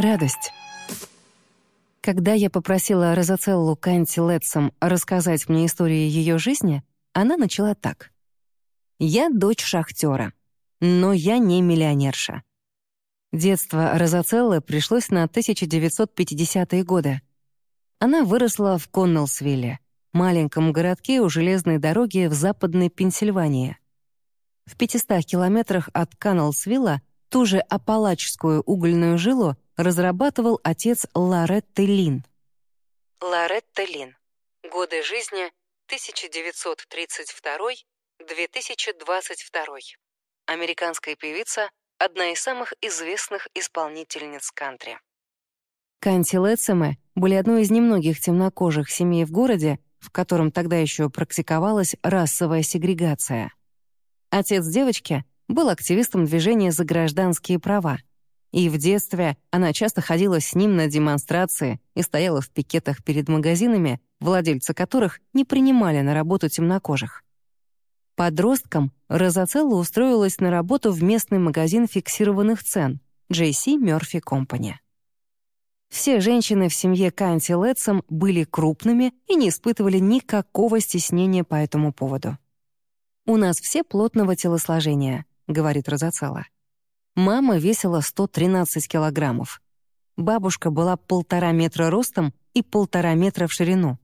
Радость. Когда я попросила Розацеллу Канти Летсом рассказать мне историю ее жизни, она начала так. «Я дочь шахтера, но я не миллионерша». Детство Розацеллы пришлось на 1950-е годы. Она выросла в Коннелсвилле, маленьком городке у железной дороги в западной Пенсильвании. В 500 километрах от Каннелсвилла ту же Апалачскую угольную жилу разрабатывал отец Лоретты Лин. Лоретта Лин. Годы жизни 1932-2022. Американская певица, одна из самых известных исполнительниц кантри. Канти Летсеме были одной из немногих темнокожих семей в городе, в котором тогда еще практиковалась расовая сегрегация. Отец девочки был активистом движения за гражданские права, и в детстве она часто ходила с ним на демонстрации и стояла в пикетах перед магазинами, владельцы которых не принимали на работу темнокожих. Подростком Розацелла устроилась на работу в местный магазин фиксированных цен JC Murphy Company. Все женщины в семье Канти Летсом были крупными и не испытывали никакого стеснения по этому поводу. «У нас все плотного телосложения», — говорит Розацелла. Мама весила 113 килограммов. Бабушка была полтора метра ростом и полтора метра в ширину.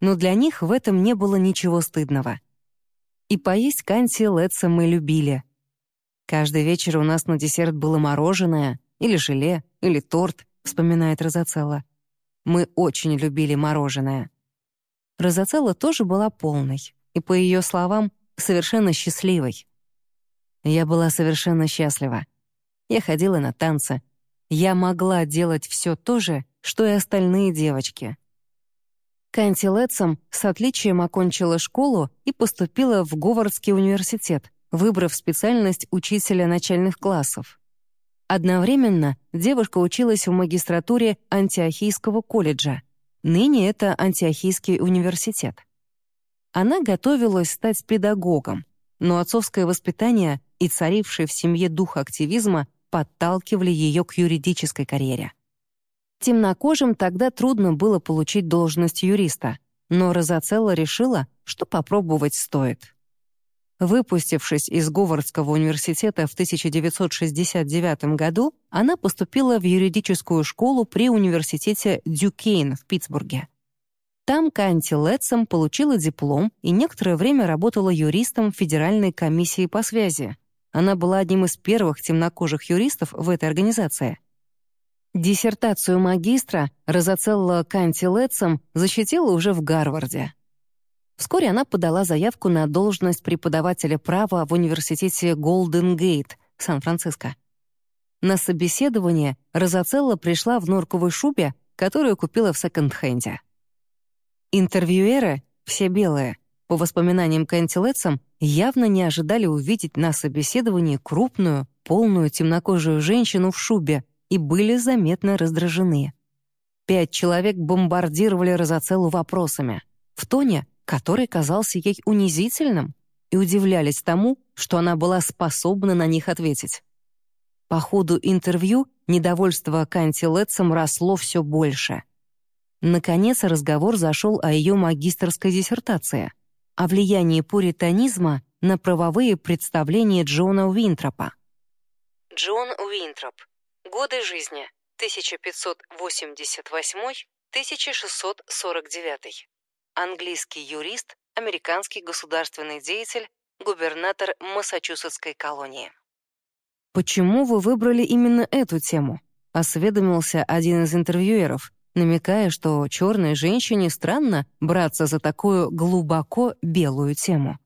Но для них в этом не было ничего стыдного. И поесть канти Летса мы любили. Каждый вечер у нас на десерт было мороженое, или желе, или торт, вспоминает Розацелла. Мы очень любили мороженое. Розацелла тоже была полной, и, по ее словам, совершенно счастливой. Я была совершенно счастлива. Я ходила на танцы. Я могла делать все то же, что и остальные девочки. Канти Летсом с отличием окончила школу и поступила в Говардский университет, выбрав специальность учителя начальных классов. Одновременно девушка училась в магистратуре Антиохийского колледжа. Ныне это Антиохийский университет. Она готовилась стать педагогом, но отцовское воспитание и царивший в семье дух активизма подталкивали ее к юридической карьере. Темнокожим тогда трудно было получить должность юриста, но Розацелла решила, что попробовать стоит. Выпустившись из Говардского университета в 1969 году, она поступила в юридическую школу при университете Дюкейн в Питтсбурге. Там Канти Летсом получила диплом и некоторое время работала юристом Федеральной комиссии по связи, она была одним из первых темнокожих юристов в этой организации. Диссертацию магистра Розацелла Канти Летсом защитила уже в Гарварде. Вскоре она подала заявку на должность преподавателя права в университете Голден Гейт, Сан-Франциско. На собеседование Розацелла пришла в норковой шубе, которую купила в секонд-хенде. Интервьюеры, все белые, по воспоминаниям Кэнти Летсом, явно не ожидали увидеть на собеседовании крупную, полную темнокожую женщину в шубе и были заметно раздражены. Пять человек бомбардировали Розацеллу вопросами, в тоне, который казался ей унизительным, и удивлялись тому, что она была способна на них ответить. По ходу интервью недовольство Канти Летсом росло все больше. Наконец разговор зашел о ее магистрской диссертации — о влиянии пуританизма на правовые представления Джона Уинтропа. Джон Уинтроп. Годы жизни 1588-1649. Английский юрист, американский государственный деятель, губернатор Массачусетской колонии. «Почему вы выбрали именно эту тему?» — осведомился один из интервьюеров, намекая, что черной женщине странно браться за такую глубоко белую тему.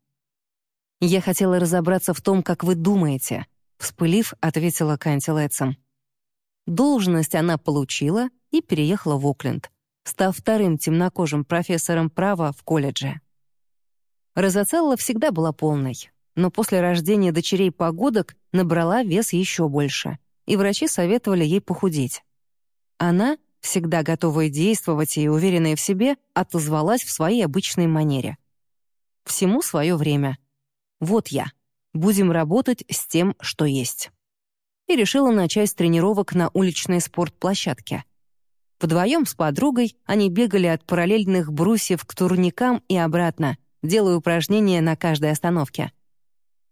«Я хотела разобраться в том, как вы думаете», — вспылив, ответила Канти Лэтсом. Должность она получила и переехала в Окленд, став вторым темнокожим профессором права в колледже. Розацелла всегда была полной, но после рождения дочерей погодок набрала вес еще больше, и врачи советовали ей похудеть. Она всегда готовая действовать и уверенная в себе, отозвалась в своей обычной манере. Всему свое время. Вот я. Будем работать с тем, что есть. и решила начать с тренировок на уличной спортплощадке. Вдвоем с подругой они бегали от параллельных брусьев к турникам и обратно, делая упражнения на каждой остановке.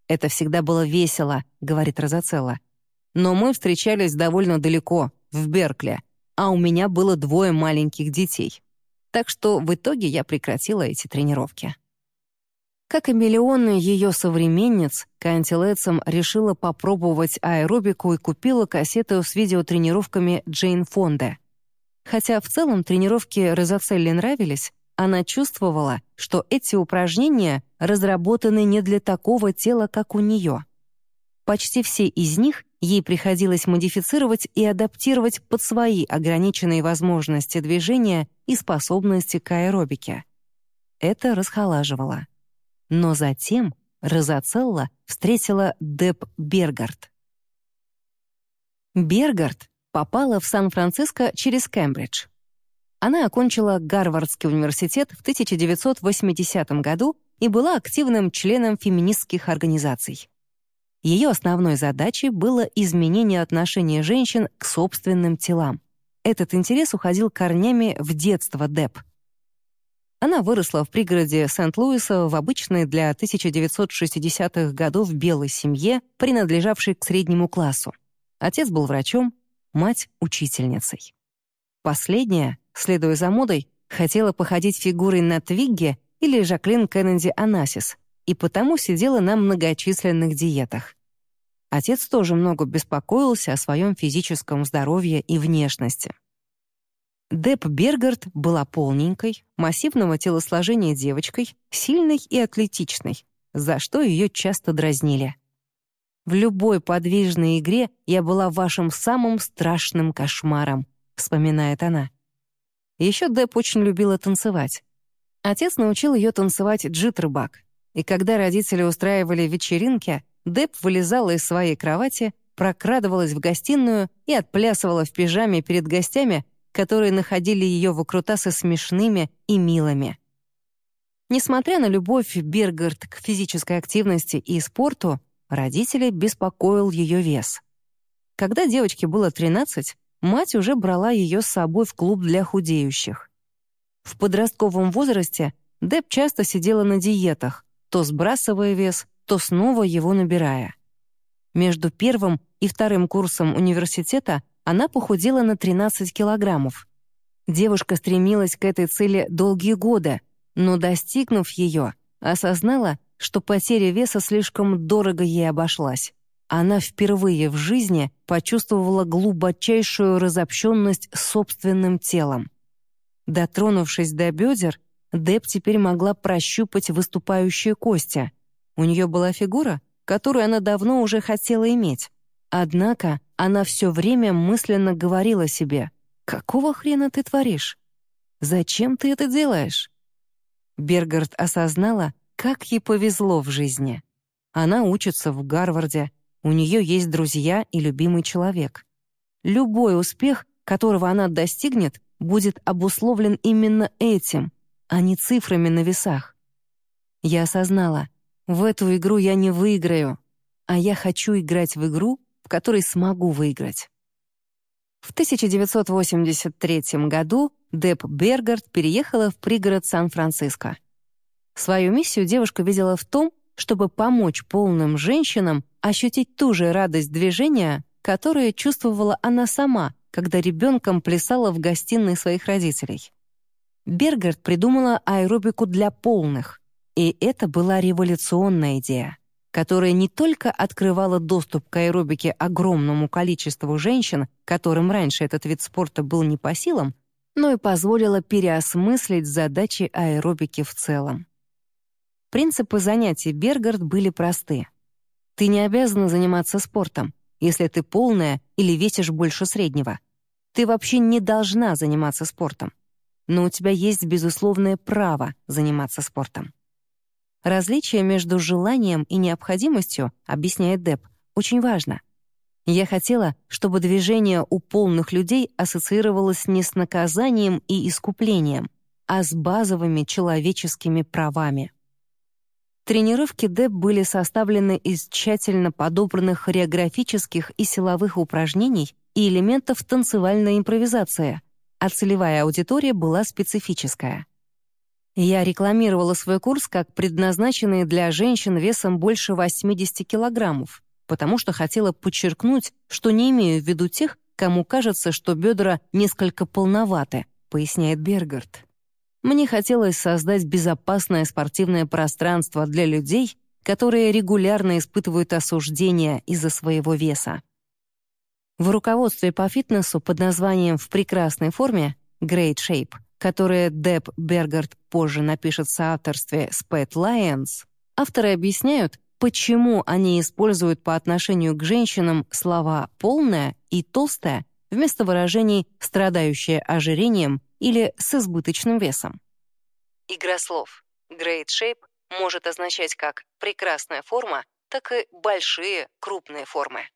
«Это всегда было весело», — говорит Розацелла. «Но мы встречались довольно далеко, в Беркле, а у меня было двое маленьких детей. Так что в итоге я прекратила эти тренировки». Как и миллионы ее современниц, Канти Лэтсом решила попробовать аэробику и купила кассету с видеотренировками Джейн Фонде. Хотя в целом тренировки Розацелли нравились, она чувствовала, что эти упражнения разработаны не для такого тела, как у нее. Почти все из них ей приходилось модифицировать и адаптировать под свои ограниченные возможности движения и способности к аэробике. Это расхолаживало. Но затем Розацелла встретила Деб Бергард. Бергард попала в Сан-Франциско через Кембридж. Она окончила Гарвардский университет в 1980 году и была активным членом феминистских организаций. Ее основной задачей было изменение отношения женщин к собственным телам. Этот интерес уходил корнями в детство Деб — она выросла в пригороде Сент-Луиса в обычной для 1960-х годов белой семье, принадлежавшей к среднему классу. Отец был врачом, мать — учительницей. Последняя, следуя за модой, хотела походить фигурой на Твигге или Жаклин Кеннеди Анасис, и потому сидела на многочисленных диетах. Отец тоже много беспокоился о своем физическом здоровье и внешности. Деп Бергард была полненькой, массивного телосложения девочкой, сильной и атлетичной, за что ее часто дразнили. «В любой подвижной игре я была вашим самым страшным кошмаром», — вспоминает она. Еще Деп очень любила танцевать. Отец научил ее танцевать джитрбак, и когда родители устраивали вечеринки, Деп вылезала из своей кровати, прокрадывалась в гостиную и отплясывала в пижаме перед гостями, которые находили ее выкрутасы смешными и милыми. Несмотря на любовь Бергард к физической активности и спорту, родителей беспокоил ее вес. Когда девочке было 13, мать уже брала ее с собой в клуб для худеющих. В подростковом возрасте Деб часто сидела на диетах, то сбрасывая вес, то снова его набирая. Между первым и вторым курсом университета она похудела на 13 килограммов. Девушка стремилась к этой цели долгие годы, но, достигнув ее, осознала, что потеря веса слишком дорого ей обошлась. Она впервые в жизни почувствовала глубочайшую разобщенность собственным телом. Дотронувшись до бедер, Деб теперь могла прощупать выступающие кости. У нее была фигура, которую она давно уже хотела иметь. Однако она все время мысленно говорила себе, «Какого хрена ты творишь? Зачем ты это делаешь?» Бергард осознала, как ей повезло в жизни. Она учится в Гарварде, у нее есть друзья и любимый человек. Любой успех, которого она достигнет, будет обусловлен именно этим, а не цифрами на весах. Я осознала, в эту игру я не выиграю, а я хочу играть в игру, в которой смогу выиграть. В 1983 году Деб Бергард переехала в пригород Сан-Франциско. Свою миссию девушка видела в том, чтобы помочь полным женщинам ощутить ту же радость движения, которую чувствовала она сама, когда ребенком плясала в гостиной своих родителей. Бергард придумала аэробику для полных, и это была революционная идея которая не только открывала доступ к аэробике огромному количеству женщин, которым раньше этот вид спорта был не по силам, но и позволила переосмыслить задачи аэробики в целом. Принципы занятий Бергард были просты. Ты не обязана заниматься спортом, если ты полная или весишь больше среднего. Ты вообще не должна заниматься спортом. Но у тебя есть безусловное право заниматься спортом. Различие между желанием и необходимостью, объясняет Деб, очень важно. Я хотела, чтобы движение у полных людей ассоциировалось не с наказанием и искуплением, а с базовыми человеческими правами. Тренировки ДЭП были составлены из тщательно подобранных хореографических и силовых упражнений и элементов танцевальной импровизации, а целевая аудитория была специфическая. Я рекламировала свой курс как предназначенный для женщин весом больше 80 килограммов, потому что хотела подчеркнуть, что не имею в виду тех, кому кажется, что бедра несколько полноваты, поясняет Бергард. Мне хотелось создать безопасное спортивное пространство для людей, которые регулярно испытывают осуждение из-за своего веса. В руководстве по фитнесу под названием «В прекрасной форме» Great Shape, которое Деб Бергард позже напишет в соавторстве с Пэт Лайенс, авторы объясняют, почему они используют по отношению к женщинам слова «полная» и «толстая» вместо выражений «страдающая ожирением» или «с избыточным весом». Игра слов «great shape» может означать как «прекрасная форма», так и «большие, крупные формы».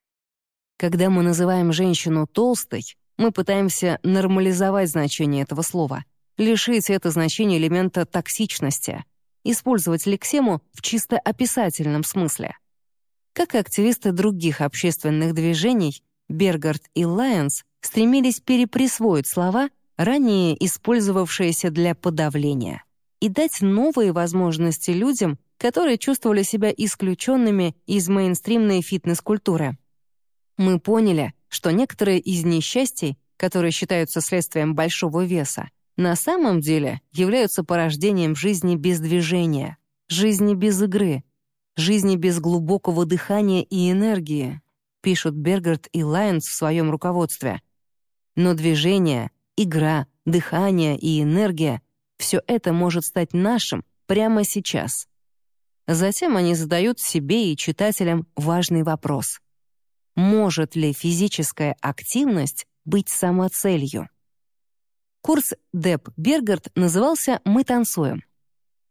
Когда мы называем женщину толстой, мы пытаемся нормализовать значение этого слова, лишить это значение элемента токсичности, использовать лексему в чисто описательном смысле. Как и активисты других общественных движений, Бергард и Лайонс стремились переприсвоить слова, ранее использовавшиеся для подавления, и дать новые возможности людям, которые чувствовали себя исключенными из мейнстримной фитнес-культуры. Мы поняли, что некоторые из несчастий, которые считаются следствием большого веса, на самом деле являются порождением жизни без движения, жизни без игры, жизни без глубокого дыхания и энергии, пишут Бергард и Лайнс в своем руководстве. Но движение, игра, дыхание и энергия — все это может стать нашим прямо сейчас. Затем они задают себе и читателям важный вопрос. Может ли физическая активность быть самоцелью? Курс Деп Бергард назывался «Мы танцуем».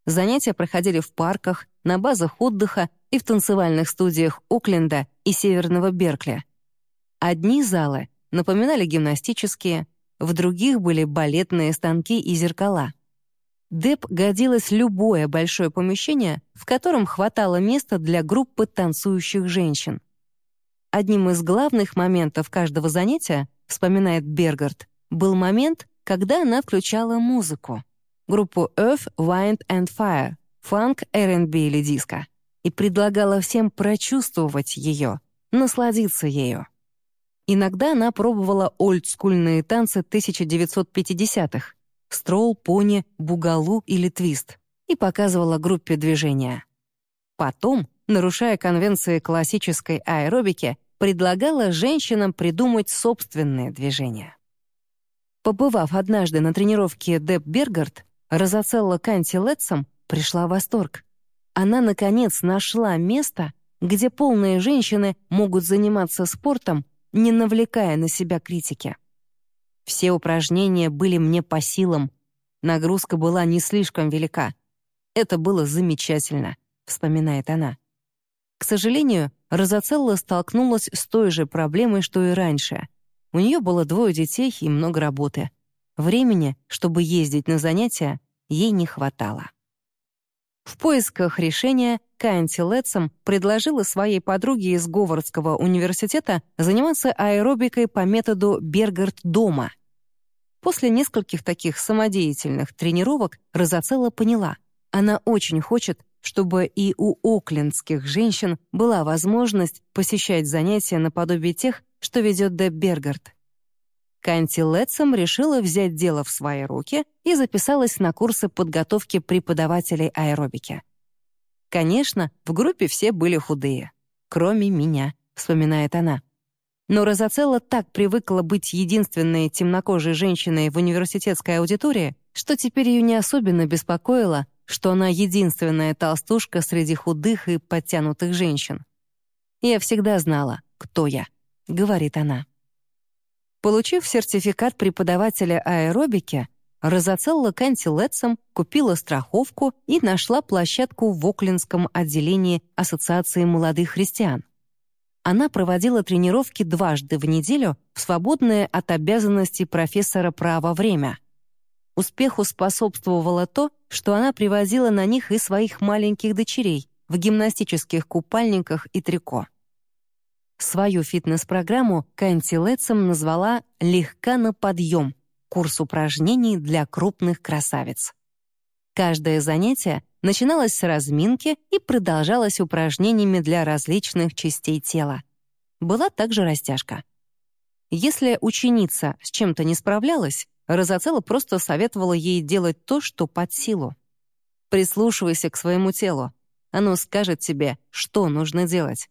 Занятия проходили в парках, на базах отдыха и в танцевальных студиях Окленда и Северного Беркли. Одни залы напоминали гимнастические, в других были балетные станки и зеркала. Деп годилось любое большое помещение, в котором хватало места для группы танцующих женщин. Одним из главных моментов каждого занятия, вспоминает Бергард, был момент, когда она включала музыку. Группу Earth, Wind and Fire, фанк, R&B или диско. И предлагала всем прочувствовать ее, насладиться ею. Иногда она пробовала олдскульные танцы 1950-х — строл, пони, бугалу или твист — и показывала группе движения. Потом, нарушая конвенции классической аэробики, предлагала женщинам придумать собственные движения. Побывав однажды на тренировке Деб Бергард, Розацелла Канти Летсом пришла в восторг. Она, наконец, нашла место, где полные женщины могут заниматься спортом, не навлекая на себя критики. Все упражнения были мне по силам. Нагрузка была не слишком велика. Это было замечательно, вспоминает она. К сожалению, Розацелла столкнулась с той же проблемой, что и раньше — у нее было двое детей и много работы. Времени, чтобы ездить на занятия, ей не хватало. В поисках решения Кэнти Летсом предложила своей подруге из Говардского университета заниматься аэробикой по методу Бергард-дома. После нескольких таких самодеятельных тренировок Розацелла поняла, она очень хочет, чтобы и у оклендских женщин была возможность посещать занятия наподобие тех, что ведет Деб Бергард. Канти Летсом решила взять дело в свои руки и записалась на курсы подготовки преподавателей аэробики. Конечно, в группе все были худые, кроме меня, вспоминает она. Но Розацелла так привыкла быть единственной темнокожей женщиной в университетской аудитории, что теперь ее не особенно беспокоило, что она единственная толстушка среди худых и подтянутых женщин. Я всегда знала, кто я говорит она. Получив сертификат преподавателя аэробики, Розацелла Канти Летсом купила страховку и нашла площадку в Оклинском отделении Ассоциации молодых христиан. Она проводила тренировки дважды в неделю в свободное от обязанностей профессора права время. Успеху способствовало то, что она привозила на них и своих маленьких дочерей, в гимнастических купальниках и трико. Свою фитнес-программу Кэнти Летсом назвала «Легка на подъем» — курс упражнений для крупных красавиц. Каждое занятие начиналось с разминки и продолжалось упражнениями для различных частей тела. Была также растяжка. Если ученица с чем-то не справлялась, Розацелла просто советовала ей делать то, что под силу. Прислушивайся к своему телу. Оно скажет тебе, что нужно делать.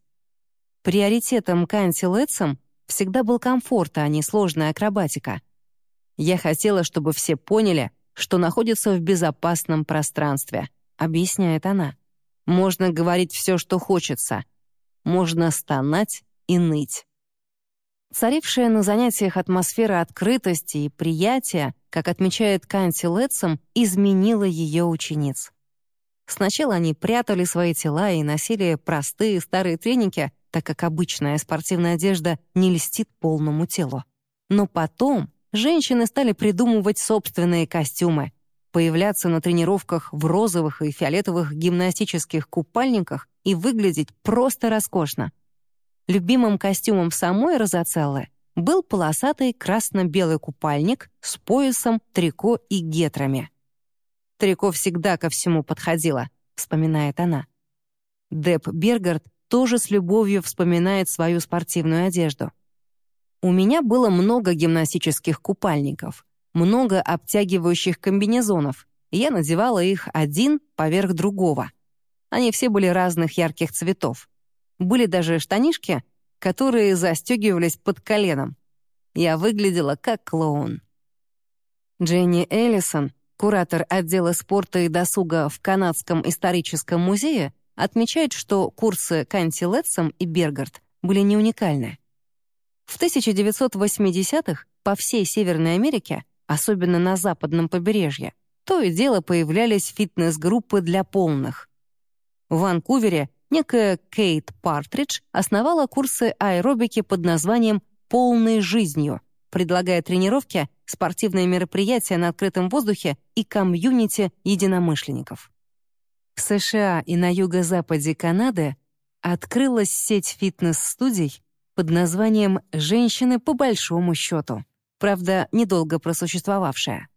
Приоритетом Канти Летсом всегда был комфорт, а не сложная акробатика. Я хотела, чтобы все поняли, что находятся в безопасном пространстве, объясняет она. Можно говорить все, что хочется. Можно стонать и ныть. Царившая на занятиях атмосфера открытости и приятия, как отмечает Канти Летсом, изменила ее учениц. Сначала они прятали свои тела и носили простые старые треники, так как обычная спортивная одежда не льстит полному телу. Но потом женщины стали придумывать собственные костюмы, появляться на тренировках в розовых и фиолетовых гимнастических купальниках и выглядеть просто роскошно. Любимым костюмом самой Розацеллы был полосатый красно-белый купальник с поясом, трико и гетрами. «Трико всегда ко всему подходило», — вспоминает она. Деп Бергард тоже с любовью вспоминает свою спортивную одежду. «У меня было много гимнастических купальников, много обтягивающих комбинезонов, и я надевала их один поверх другого. Они все были разных ярких цветов. Были даже штанишки, которые застегивались под коленом. Я выглядела как клоун. Дженни Эллисон, куратор отдела спорта и досуга в Канадском историческом музее, отмечает, что курсы Канти Летсом и Бергард были не уникальны. В 1980-х по всей Северной Америке, особенно на западном побережье, то и дело появлялись фитнес-группы для полных. В Ванкувере некая Кейт Партридж основала курсы аэробики под названием «Полной жизнью», предлагая тренировки, спортивные мероприятия на открытом воздухе и комьюнити единомышленников. В США и на юго-западе Канады открылась сеть фитнес-студий под названием «Женщины по большому счету», правда, недолго просуществовавшая.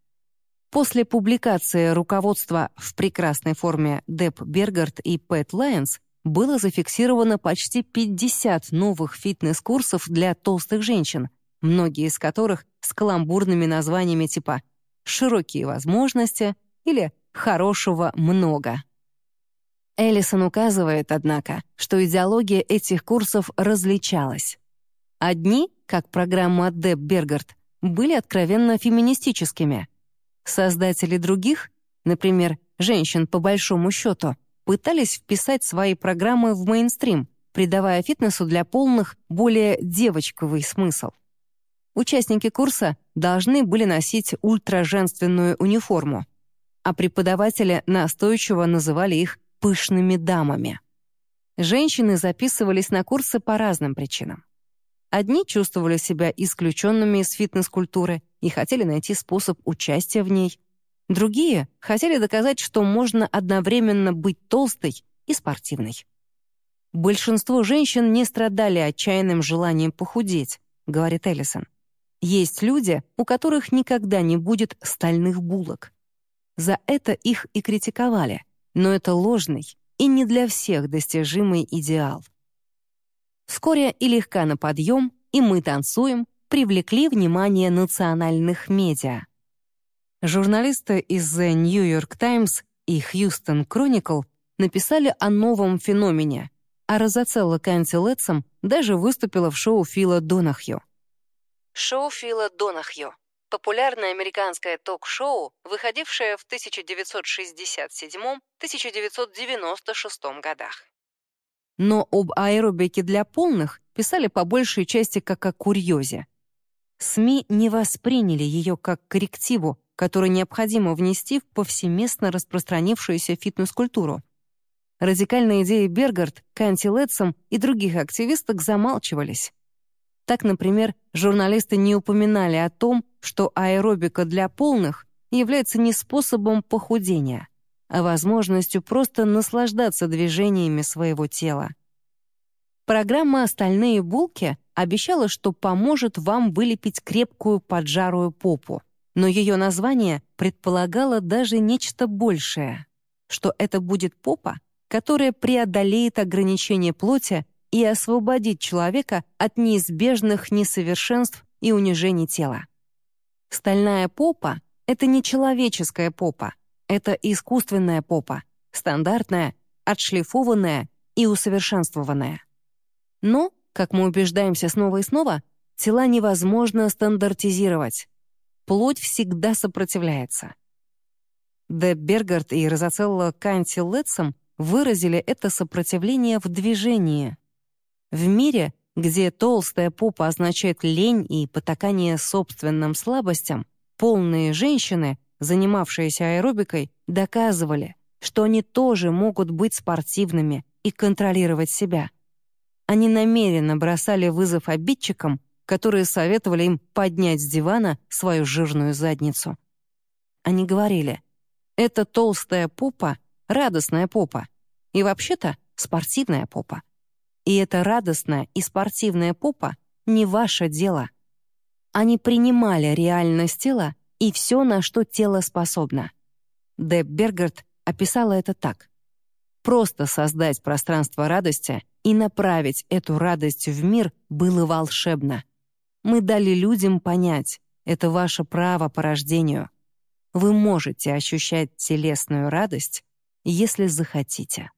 После публикации руководства в прекрасной форме Деб Бергард и Пэт Лайонс было зафиксировано почти 50 новых фитнес-курсов для толстых женщин, многие из которых с каламбурными названиями типа «широкие возможности» или «хорошего много». Эллисон указывает, однако, что идеология этих курсов различалась. Одни, как программа Деб Бергард, были откровенно феминистическими. Создатели других, например, женщин по большому счету, пытались вписать свои программы в мейнстрим, придавая фитнесу для полных более девочковый смысл. Участники курса должны были носить ультраженственную униформу, а преподаватели настойчиво называли их «пышными дамами». Женщины записывались на курсы по разным причинам. Одни чувствовали себя исключенными из фитнес-культуры и хотели найти способ участия в ней, Другие хотели доказать, что можно одновременно быть толстой и спортивной. «Большинство женщин не страдали отчаянным желанием похудеть», — говорит Эллисон. «Есть люди, у которых никогда не будет стальных булок. За это их и критиковали, но это ложный и не для всех достижимый идеал». Вскоре и легка на подъем, и мы танцуем привлекли внимание национальных медиа. Журналисты из The New York Times и Houston Chronicle написали о новом феномене, а Розацелла Канти даже выступила в шоу Фила Донахью. Шоу Фила Донахью — популярное американское ток-шоу, выходившее в 1967-1996 годах. Но об аэробике для полных писали по большей части как о курьезе. СМИ не восприняли ее как коррективу, который необходимо внести в повсеместно распространившуюся фитнес-культуру. Радикальные идеи Бергард, Канти Летсом и других активисток замалчивались. Так, например, журналисты не упоминали о том, что аэробика для полных является не способом похудения, а возможностью просто наслаждаться движениями своего тела. Программа «Остальные булки» обещала, что поможет вам вылепить крепкую поджарую попу, но ее название предполагало даже нечто большее, что это будет попа, которая преодолеет ограничения плоти и освободит человека от неизбежных несовершенств и унижений тела. Стальная попа — это не человеческая попа, это искусственная попа, стандартная, отшлифованная и усовершенствованная. Но, как мы убеждаемся снова и снова, тела невозможно стандартизировать. Плоть всегда сопротивляется. Де Бергард и Розацелла Канти Летсом выразили это сопротивление в движении. В мире, где толстая попа означает лень и потакание собственным слабостям, полные женщины, занимавшиеся аэробикой, доказывали, что они тоже могут быть спортивными и контролировать себя. Они намеренно бросали вызов обидчикам, которые советовали им поднять с дивана свою жирную задницу. Они говорили, «Это толстая попа — радостная попа, и вообще-то спортивная попа. И эта радостная и спортивная попа не ваше дело. Они принимали реальность тела и все, на что тело способно. Деб Бергард описала это так. Просто создать пространство радости и направить эту радость в мир было волшебно. Мы дали людям понять, это ваше право по рождению. Вы можете ощущать телесную радость, если захотите.